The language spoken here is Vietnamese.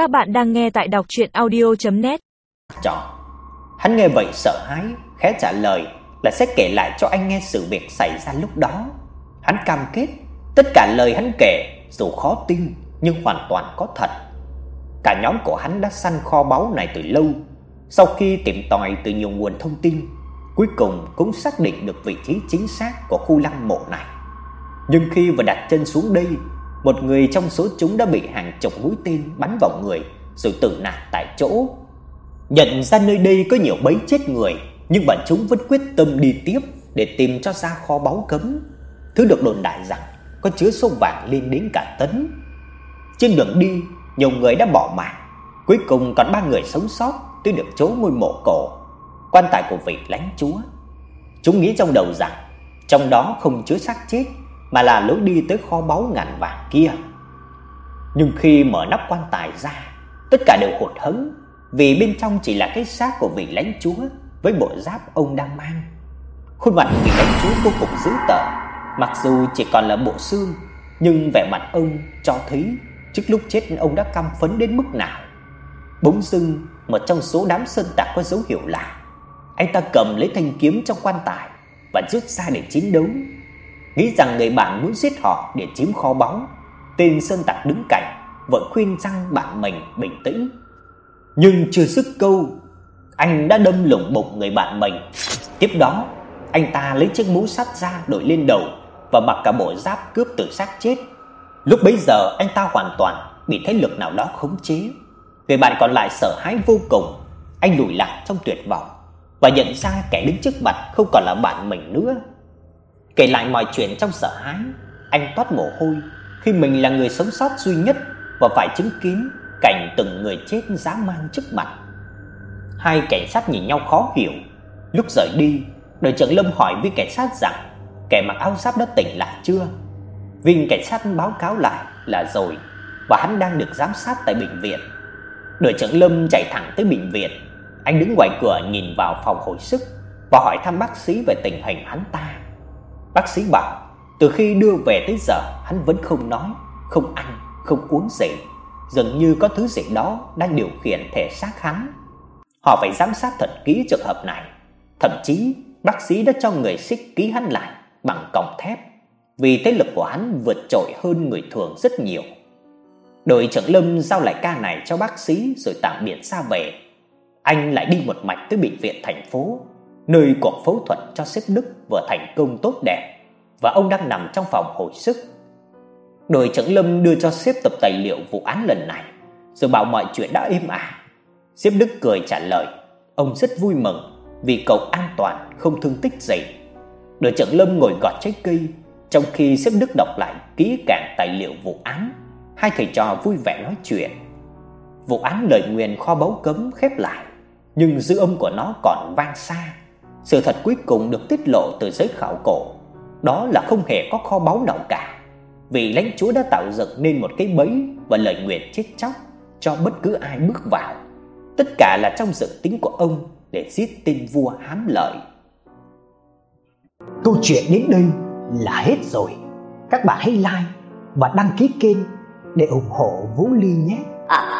Các bạn đang nghe tại đọc chuyện audio.net Chọn. Hắn nghe vậy sợ hãi, Khẽ trả lời là sẽ kể lại cho anh nghe sự việc xảy ra lúc đó. Hắn cam kết, Tất cả lời hắn kể, Dù khó tin, nhưng hoàn toàn có thật. Cả nhóm của hắn đã săn kho báu này từ lâu. Sau khi tìm tòi từ nhiều nguồn thông tin, Cuối cùng cũng xác định được vị trí chính xác của khu lăng mộ này. Nhưng khi vừa đặt chân xuống đây một người trong số chúng đã bị hàng chục mũi tên bắn vào người rồi tử nạn tại chỗ. Nhận ra nơi đây có nhiều bẫy chết người, nhưng bọn chúng vẫn quyết tâm đi tiếp để tìm cho ra kho báu cấm. Thứ được đồn đại rằng có chứa số vàng lên đến cả tấn. Trên đường đi, nhiều người đã bỏ mạng, cuối cùng còn ba người sống sót tới được chỗ ngôi mộ cổ, quan tài của vị lãnh chúa. Chúng nghĩ trong đầu rằng trong đó không chứa xác chết mà là lối đi tới kho báu ngàn vàng kia. Nhưng khi mở nắp quan tài ra, tất cả đều hụt hẫng, vì bên trong chỉ là cái xác của vị lãnh chúa với bộ giáp ông đang mang. Khuôn mặt vị lãnh chúa vô cùng dữ tợn, mặc dù chỉ còn là bộ xương, nhưng vẻ mặt ông cho thấy trước lúc chết ông đã căm phẫn đến mức nào. Bỗng dưng, một trong số đám sơn tặc có dấu hiệu lạ. Anh ta cầm lấy thanh kiếm trong quan tài và rút ra để chiến đấu nghĩ rằng người bạn muốn giết họ để chiếm kho báu. Tên sơn tặc đứng cạnh, vội khuyên rằng bạn mình bình tĩnh. Nhưng chưa dứt câu, anh đã đâm lủng bụng người bạn mình. Tiếp đó, anh ta lấy chiếc mũ sắt ra đội lên đầu và mặc cả bộ giáp cướp từ xác chết. Lúc bấy giờ anh ta hoàn toàn bị thế lực nào đó khống chế. Người bạn còn lại sợ hãi vô cùng, anh lùi lại trong tuyệt vọng và nhận ra kẻ đứng trước mặt không còn là bạn mình nữa. Kể lại mọi chuyện trong sợ hãi, anh toát mồ hôi khi mình là người sống sót duy nhất và phải chứng kiến cảnh từng người chết dã man trước mặt. Hai cảnh sát nhìn nhau khó hiểu. Lúc rời đi, đội trưởng Lâm hỏi với cảnh sát rằng kẻ mặc áo giáp đã tỉnh lại chưa. Viên cảnh sát báo cáo lại là rồi và hắn đang được giám sát tại bệnh viện. Đội trưởng Lâm chạy thẳng tới bệnh viện. Anh đứng ngoài cửa nhìn vào phòng hồi sức và hỏi thăm bác sĩ về tình hình hắn ta. Bác sĩ bảo, từ khi đưa về tới giờ hắn vẫn không nói, không ăn, không uống gì, dường như có thứ gì đó đang điều khiển thể xác hắn. Họ phải giám sát thật kỹ trường hợp này. Thậm chí, bác sĩ đã cho người xích ký hắn lại bằng còng thép, vì thế lực của hắn vượt trội hơn người thường rất nhiều. Đội trưởng Lâm giao lại ca này cho bác sĩ rồi tạm biệt ra về. Anh lại đi một mạch tới bệnh viện thành phố nơi cuộc phẫu thuật cho sếp Đức vừa thành công tốt đẹp và ông đang nằm trong phòng hồi sức. Đội trưởng Lâm đưa cho sếp tập tài liệu vụ án lần này, rồi bảo mọi chuyện đã êm ả. Sếp Đức cười trả lời, ông rất vui mừng vì cậu an toàn, không thương tích gì. Đội trưởng Lâm ngồi gọt trái cây, trong khi sếp Đức đọc lại kỹ càng tài liệu vụ án. Hai thầy trò vui vẻ nói chuyện. Vụ án lời nguyền kho báu cấm khép lại, nhưng dư âm của nó còn vang xa sự thật cuối cùng được tiết lộ từ giới khảo cổ, đó là không hề có kho báu nào cả. Vì lãnh chúa đã tạo dựng nên một cái bẫy và lời nguyền chết chóc cho bất cứ ai bước vào. Tất cả là trong dự tính của ông để giết tên vua hám lợi. Câu chuyện đến đây là hết rồi. Các bạn hãy like và đăng ký kênh để ủng hộ Vũ Ly nhé. À.